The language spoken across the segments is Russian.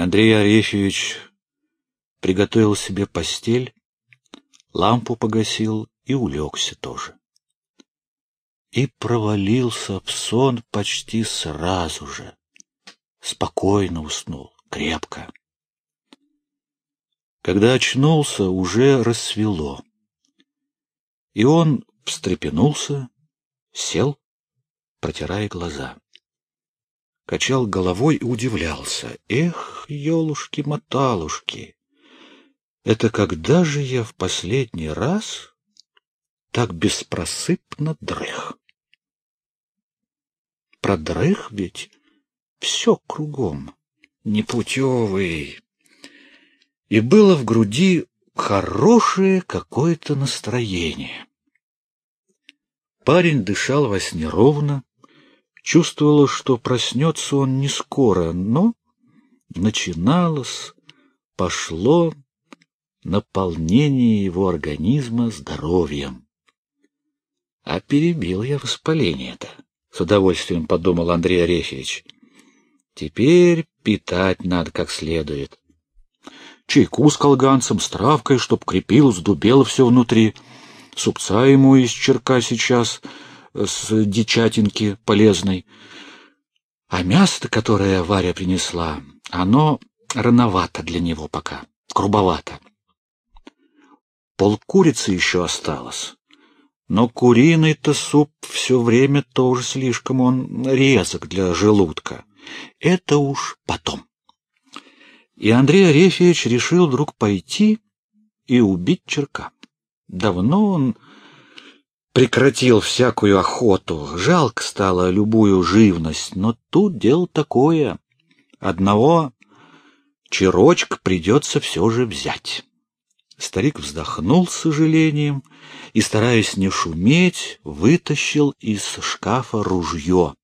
Андрей Арефьевич приготовил себе постель, лампу погасил и улегся тоже. И провалился в сон почти сразу же. Спокойно уснул, крепко. Когда очнулся, уже рассвело. И он встрепенулся, сел, протирая глаза. Качал головой и удивлялся. Эх, елушки-моталушки! Это когда же я в последний раз так беспросыпно дрых? Продрых ведь все кругом, непутевый. И было в груди хорошее какое-то настроение. Парень дышал во сне ровно, чувствовала, что проснется он не скоро, но начиналось, пошло наполнение его организма здоровьем. А перебил я воспаление-то, с удовольствием подумал Андрей Орефьевич. Теперь питать надо как следует. Чайку с колганцем, с травкой, чтоб крепилось, дубело все внутри. Супца ему из черка сейчас с дичатинки полезной. А мясо, которое Варя принесла, оно рановато для него пока, грубовато. Полкурицы еще осталось. Но куриный-то суп все время тоже слишком он резок для желудка. Это уж потом. И Андрей Арефьевич решил вдруг пойти и убить черка. Давно он прекратил всякую охоту. Жалко стало любую живность, но тут дело такое. Одного черочка придется все же взять. Старик вздохнул с сожалением и, стараясь не шуметь, вытащил из шкафа ружье.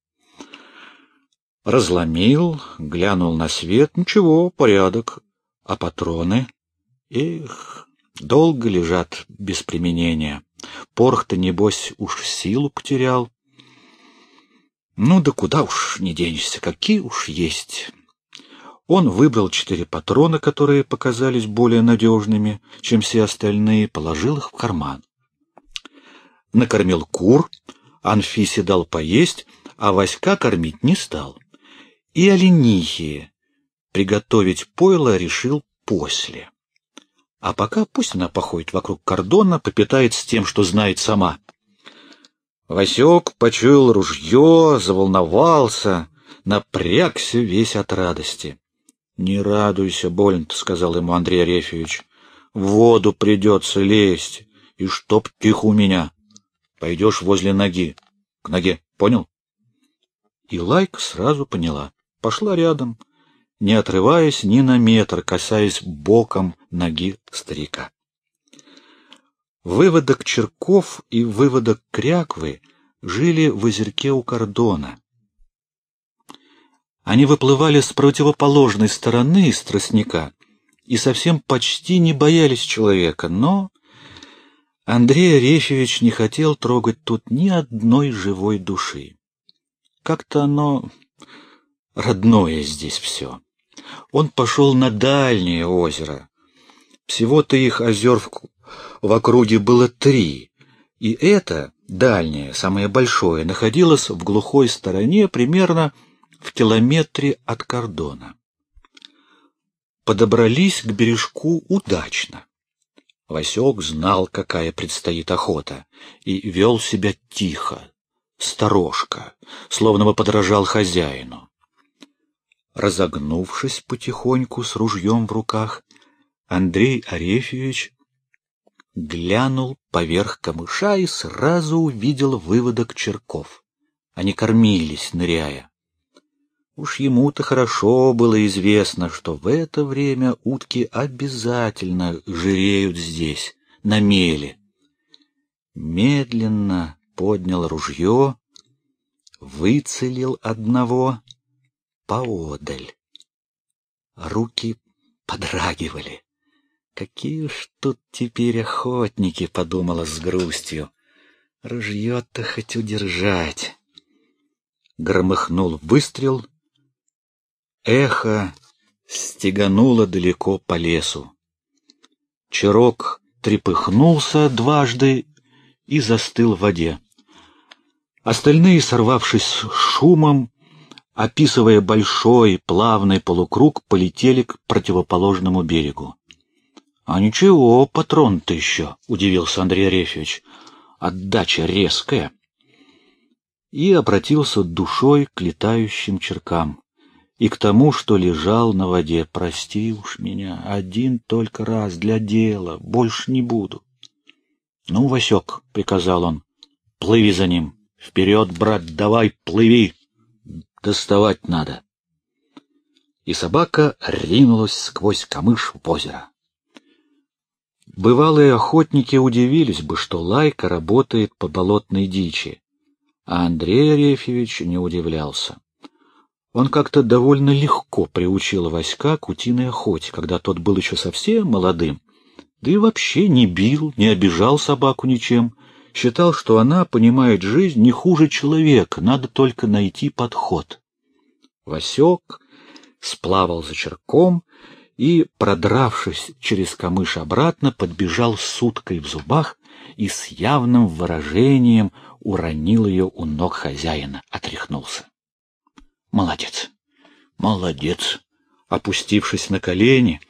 Разломил, глянул на свет. Ничего, порядок. А патроны? Эх, долго лежат без применения. Порох-то, небось, уж силу потерял. Ну да куда уж не денешься, какие уж есть. Он выбрал четыре патрона, которые показались более надежными, чем все остальные, положил их в карман. Накормил кур, Анфисе дал поесть, а Васька кормить не стал. И оленихи приготовить пойло решил после. А пока пусть она походит вокруг кордона, попитает с тем, что знает сама. Васек почуял ружье, заволновался, напрягся весь от радости. — Не радуйся, больно сказал ему Андрей Арефьевич. — В воду придется лезть, и чтоб тихо у меня. Пойдешь возле ноги, к ноге, понял? И Лайка сразу поняла. Пошла рядом, не отрываясь ни на метр, касаясь боком ноги старика. Выводок черков и выводок кряквы жили в озерке у кордона. Они выплывали с противоположной стороны из тростника и совсем почти не боялись человека, но Андрей Орефьевич не хотел трогать тут ни одной живой души. Как-то оно родное здесь все. Он пошел на дальнее озеро. Всего-то их озер в, в округе было три, и это, дальнее, самое большое, находилось в глухой стороне примерно в километре от кордона. Подобрались к бережку удачно. Васек знал, какая предстоит охота, и вел себя тихо, сторожко, словно бы подражал хозяину. Разогнувшись потихоньку с ружьем в руках, Андрей Арефьевич глянул поверх камыша и сразу увидел выводок черков. Они кормились, ныряя. Уж ему-то хорошо было известно, что в это время утки обязательно жиреют здесь, на меле. Медленно поднял ружье, выцелил одного поодаль. Руки подрагивали. Какие ж тут теперь охотники, подумала с грустью. Ружье-то хоть удержать. Громыхнул выстрел — Эхо стегануло далеко по лесу. Чирок трепыхнулся дважды и застыл в воде. Остальные, сорвавшись шумом, описывая большой плавный полукруг, полетели к противоположному берегу. — А ничего, патрон ты еще, — удивился Андрей Арефьевич. — Отдача резкая. И обратился душой к летающим черкам и к тому, что лежал на воде. Прости уж меня, один только раз для дела, больше не буду. — Ну, Васек, — приказал он, — плыви за ним. Вперед, брат, давай, плыви доставать надо. И собака ринулась сквозь камыш в озеро. Бывалые охотники удивились бы, что Лайка работает по болотной дичи, а Андрей Арефьевич не удивлялся. Он как-то довольно легко приучил Васька к утиной охоте, когда тот был еще совсем молодым, да и вообще не бил, не обижал собаку ничем, считал, что она понимает жизнь не хуже человека, надо только найти подход. Васек сплавал за черком и, продравшись через камыш обратно, подбежал с уткой в зубах и с явным выражением уронил ее у ног хозяина, отряхнулся. Молодец, молодец! Опустившись на колени,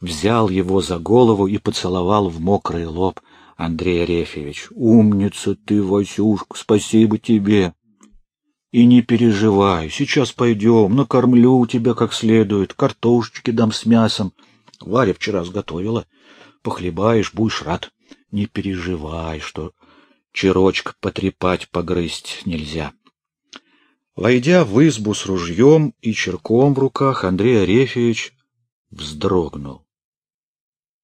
взял его за голову и поцеловал в мокрый лоб — Андрей Арефьевич. Умница ты, Васюшка, спасибо тебе. И не переживай, сейчас пойдем, накормлю тебя как следует, картошечки дам с мясом. Варя вчера сготовила. Похлебаешь, будешь рад. Не переживай, что черочек потрепать, погрызть нельзя. Войдя в избу с ружьем и черком в руках, Андрей Арефьевич вздрогнул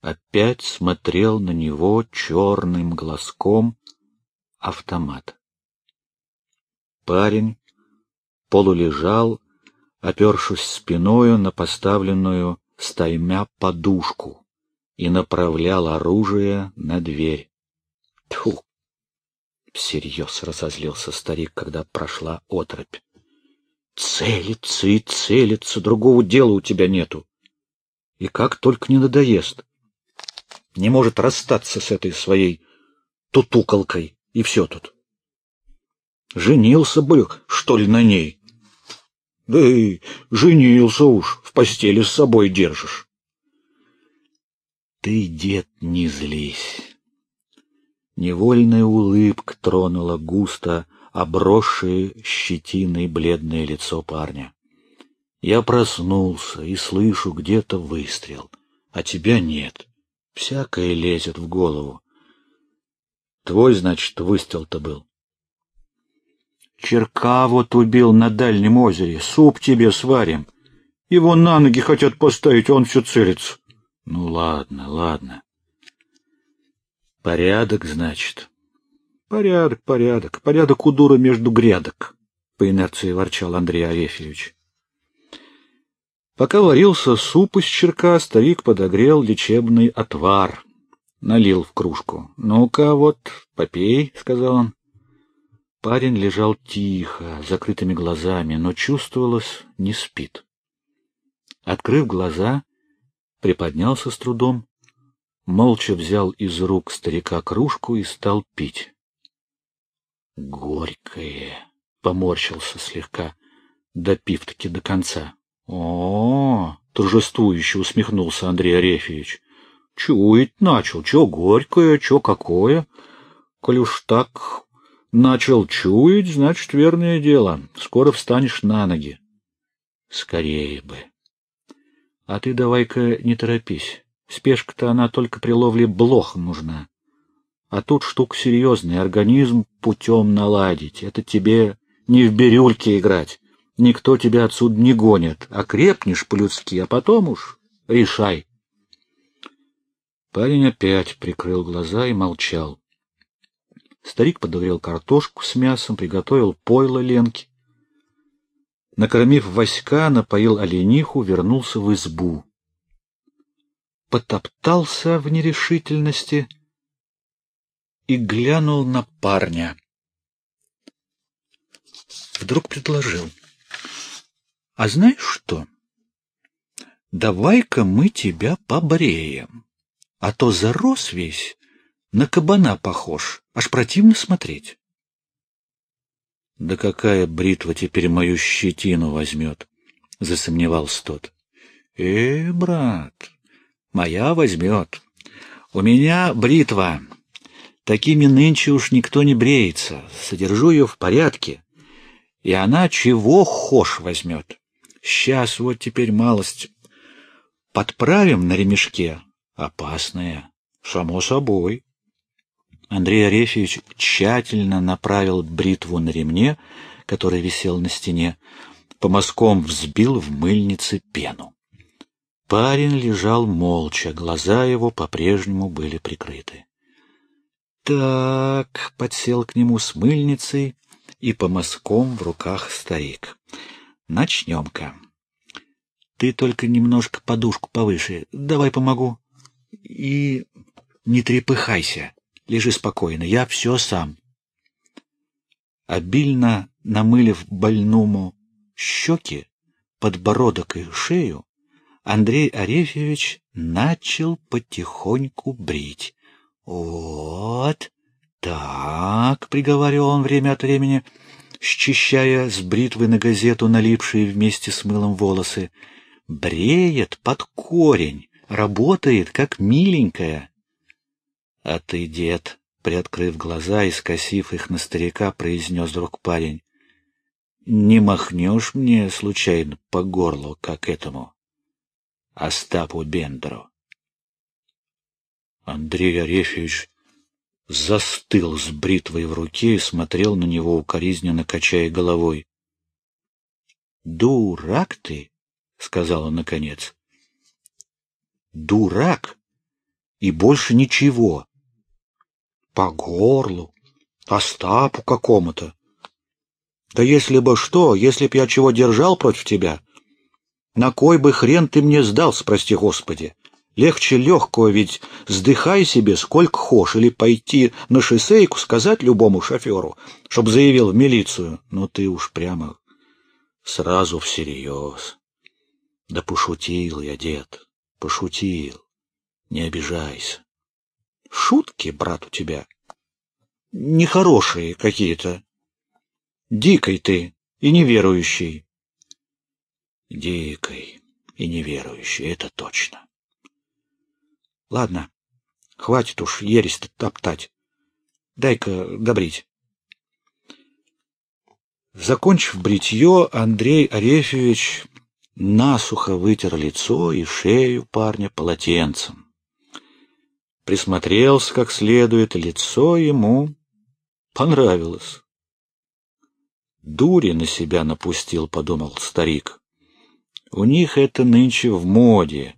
опять смотрел на него черным глазком автомат. Парень полулежал, опершись спиною на поставленную стаймя подушку и направлял оружие на дверь. Тьфу! Всерьез разозлился старик, когда прошла отрыбь. Целится и целится, другого дела у тебя нету. И как только не надоест не может расстаться с этой своей тутуколкой, и все тут. Женился бы, что ли, на ней? Да и женился уж, в постели с собой держишь. Ты, дед, не злись. Невольная улыбка тронула густо обросшее щетиной бледное лицо парня. Я проснулся и слышу где-то выстрел, а тебя нет. Всякое лезет в голову. Твой, значит, выстрел-то был. Черка вот убил на дальнем озере. Суп тебе сварим. Его на ноги хотят поставить, он все целится. Ну, ладно, ладно. Порядок, значит. Порядок, порядок. Порядок у дура между грядок, по инерции ворчал Андрей Арефьевич. Пока варился суп из черка, старик подогрел лечебный отвар. Налил в кружку. «Ну-ка, вот, попей», — сказал он. Парень лежал тихо, закрытыми глазами, но чувствовалось, не спит. Открыв глаза, приподнялся с трудом, молча взял из рук старика кружку и стал пить. «Горькое!» — поморщился слегка, допив-таки до конца. О, торжествующе усмехнулся Андрей Арефьевич. Чуять начал, чё горькое, чё какое. Коль уж так начал чуять, значит, верное дело. Скоро встанешь на ноги. Скорее бы. А ты давай-ка не торопись. Спешка-то она только при ловле блох нужна. А тут штука серьезная, организм путем наладить. Это тебе не в бирюльке играть. Никто тебя отсюда не гонит, а крепнешь по-людски, а потом уж решай. Парень опять прикрыл глаза и молчал. Старик подогрел картошку с мясом, приготовил пойло Ленке. Накормив Васька, напоил олениху, вернулся в избу. Потоптался в нерешительности и глянул на парня. Вдруг предложил — а знаешь что? давай-ка мы тебя побреем, а то зарос весь, на кабана похож, аж противно смотреть. Да какая бритва теперь мою щетину возьмет? — засомневался тот. — Э, брат, моя возьмет. У меня бритва. Такими нынче уж никто не бреется. Содержу ее в порядке. И она чего хошь возьмет. Сейчас вот теперь малость подправим на ремешке. Опасная, само собой. Андрей Арефьевич тщательно направил бритву на ремне, который висел на стене, по мазкам взбил в мыльнице пену. Парень лежал молча, глаза его по-прежнему были прикрыты. Так, подсел к нему с мыльницей и по мазкам в руках старик. Начнем-ка. Ты только немножко подушку повыше. Давай помогу. И не трепыхайся. Лежи спокойно. Я все сам. Обильно намылив больному щеки, подбородок и шею, Андрей Арефьевич начал потихоньку брить. «Вот так», — приговаривал он время от времени, счищая с бритвы на газету налипшие вместе с мылом волосы, — «бреет под корень, работает, как миленькая». «А ты, дед», — приоткрыв глаза и скосив их на старика, произнес вдруг парень, не махнешь мне случайно по горлу, как этому Остапу Бендеру? Андрей Арефьевич застыл с бритвой в руке и смотрел на него укоризненно, качая головой. — Дурак ты, — сказал он наконец. — Дурак и больше ничего. По горлу, Остапу какому-то. Да если бы что, если б я чего держал против тебя, на кой бы хрен ты мне сдался, прости господи? Легче легкого, ведь сдыхай себе сколько хошь, или пойти на шоссейку сказать любому шоферу, чтоб заявил в милицию. Но ты уж прямо сразу всерьез. Да пошутил я, дед, пошутил. Не обижайся. Шутки, брат, у тебя нехорошие какие-то. Дикой ты и неверующий. Дикой и неверующий, это точно. Ладно, хватит уж ересь топтать. Дай-ка добрить. Закончив бритье, Андрей Арефьевич насухо вытер лицо и шею парня полотенцем. Присмотрелся как следует, лицо ему понравилось. Дури на себя напустил, подумал старик. У них это нынче в моде.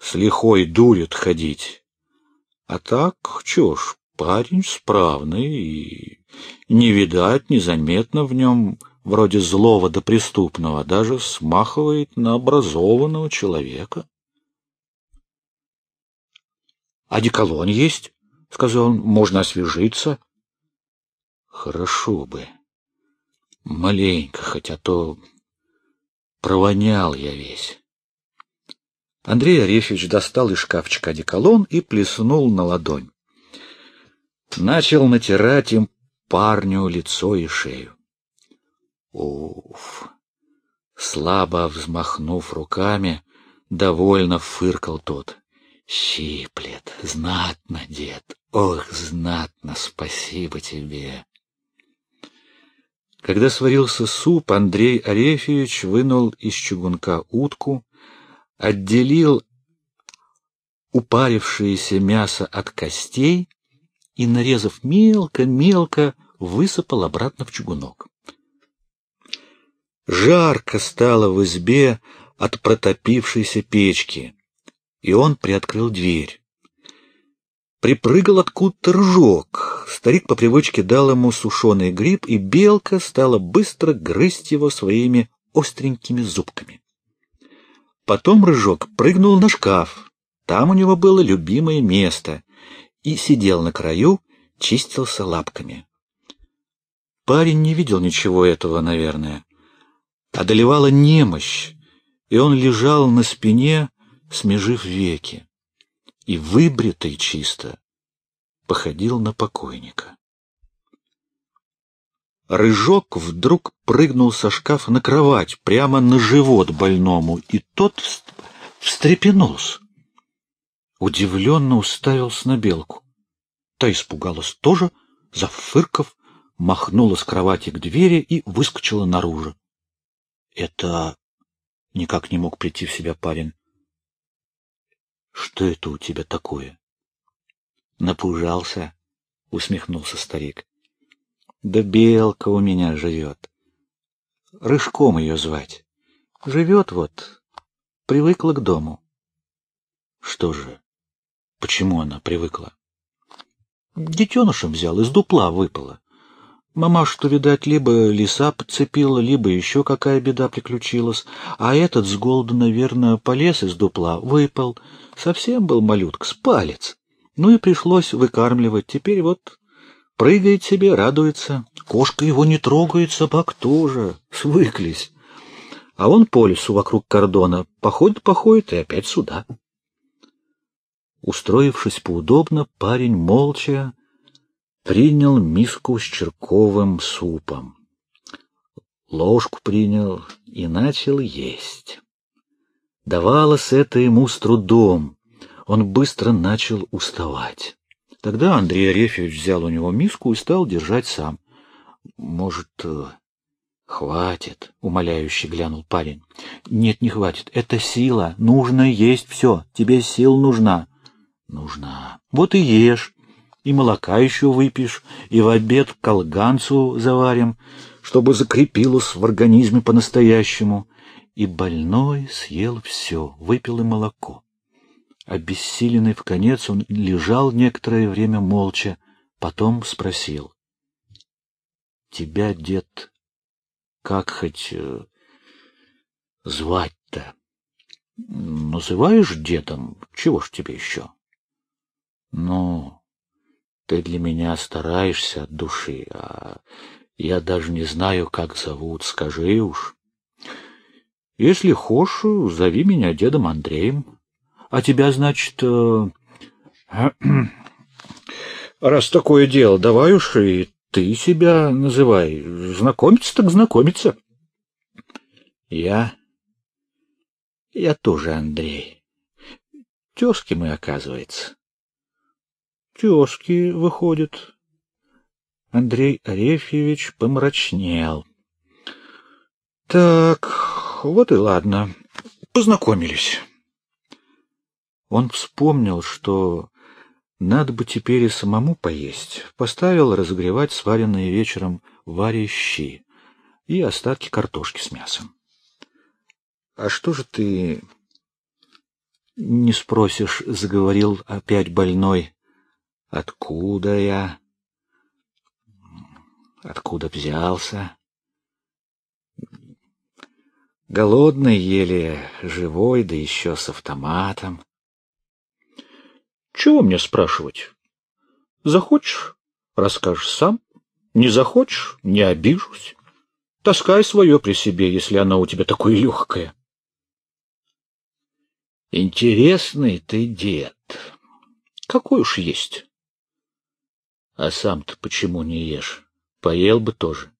С лихой дурят ходить. А так, чё ж, парень справный, и не видать незаметно в нем вроде злого до преступного, даже смахивает на образованного человека. — А деколон есть? — сказал он. — Можно освежиться. — Хорошо бы. Маленько, хотя то провонял я весь. Андрей Арефьевич достал из шкафчика одеколон и плеснул на ладонь. Начал натирать им парню лицо и шею. Уф! Слабо взмахнув руками, довольно фыркал тот. Щиплет, знатно, дед, ох, знатно, спасибо тебе. Когда сварился суп, Андрей Арефьевич вынул из чугунка утку, отделил упарившееся мясо от костей и, нарезав мелко-мелко, высыпал обратно в чугунок. Жарко стало в избе от протопившейся печки, и он приоткрыл дверь. Припрыгал откуда-то ржок. Старик по привычке дал ему сушеный гриб, и белка стала быстро грызть его своими остренькими зубками. Потом рыжок прыгнул на шкаф. Там у него было любимое место. И сидел на краю, чистился лапками. Парень не видел ничего этого, наверное. Одолевала немощь. и он лежал на спине, смежив веки, и выбритый чисто походил на покойника. Рыжок вдруг прыгнул со шкафа на кровать, прямо на живот больному, и тот встрепенулся. Удивленно уставился на белку. Та испугалась тоже, зафырков, махнула с кровати к двери и выскочила наружу. Это никак не мог прийти в себя парень. Что это у тебя такое? Напужался, усмехнулся старик. Да белка у меня живет. Рыжком ее звать. Живет вот, привыкла к дому. Что же, почему она привыкла? Детенышем взял, из дупла выпала. Мамаша, что, видать, либо лиса подцепила, либо еще какая беда приключилась, а этот с голоду, наверное, полез из дупла, выпал. Совсем был малютка, с палец. Ну и пришлось выкармливать. Теперь вот прыгает себе, радуется. Кошка его не трогает, собак тоже. Свыклись. А он по лесу вокруг кордона походит-походит и опять сюда. Устроившись поудобно, парень молча принял миску с черковым супом. Ложку принял и начал есть. Давалось это ему с трудом. Он быстро начал уставать. Тогда Андрей Арефьевич взял у него миску и стал держать сам. Может, э, хватит, умоляюще глянул парень. Нет, не хватит. Это сила. Нужно есть все. Тебе сил нужна. Нужна. Вот и ешь. И молока еще выпьешь, и в обед колганцу заварим, чтобы закрепилось в организме по-настоящему. И больной съел все, выпил и молоко. Обессиленный в конец, он лежал некоторое время молча, потом спросил. — Тебя, дед, как хоть э, звать-то? — Называешь дедом? Чего ж тебе еще? — ну, ты для меня стараешься от души, а я даже не знаю, как зовут, скажи уж. Если хочешь, зови меня дедом Андреем. А тебя, значит... Э... Раз такое дело, давай уж и ты себя называй. Знакомиться так знакомиться. Я... Я тоже Андрей. Тезки мы, оказывается тезки, выходит. Андрей Арефьевич помрачнел. Так, вот и ладно. Познакомились. Он вспомнил, что надо бы теперь и самому поесть. Поставил разогревать сваренные вечером Варе щи и остатки картошки с мясом. — А что же ты не спросишь, — заговорил опять больной. Откуда я? Откуда взялся? Голодный еле, живой, да еще с автоматом. Чего мне спрашивать? Захочешь — расскажешь сам. Не захочешь — не обижусь. Таскай свое при себе, если оно у тебя такое легкое. Интересный ты дед. Какой уж есть. А сам-то почему не ешь? Поел бы тоже.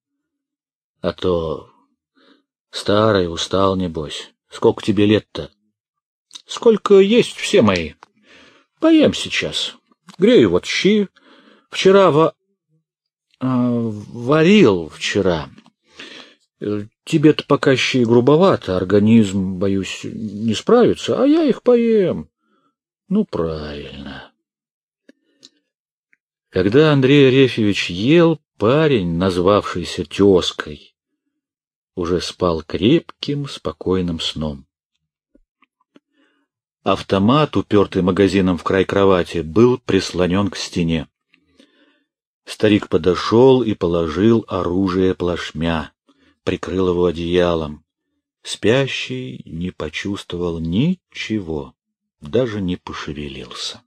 А то старый, устал, небось. Сколько тебе лет-то? Сколько есть все мои. Поем сейчас. Грею вот щи. Вчера во... А, варил вчера. Тебе-то пока щи грубовато, организм, боюсь, не справится, а я их поем. Ну, правильно. Когда Андрей Арефьевич ел, парень, назвавшийся тезкой, уже спал крепким, спокойным сном. Автомат, упертый магазином в край кровати, был прислонен к стене. Старик подошел и положил оружие плашмя, прикрыл его одеялом. Спящий не почувствовал ничего, даже не пошевелился.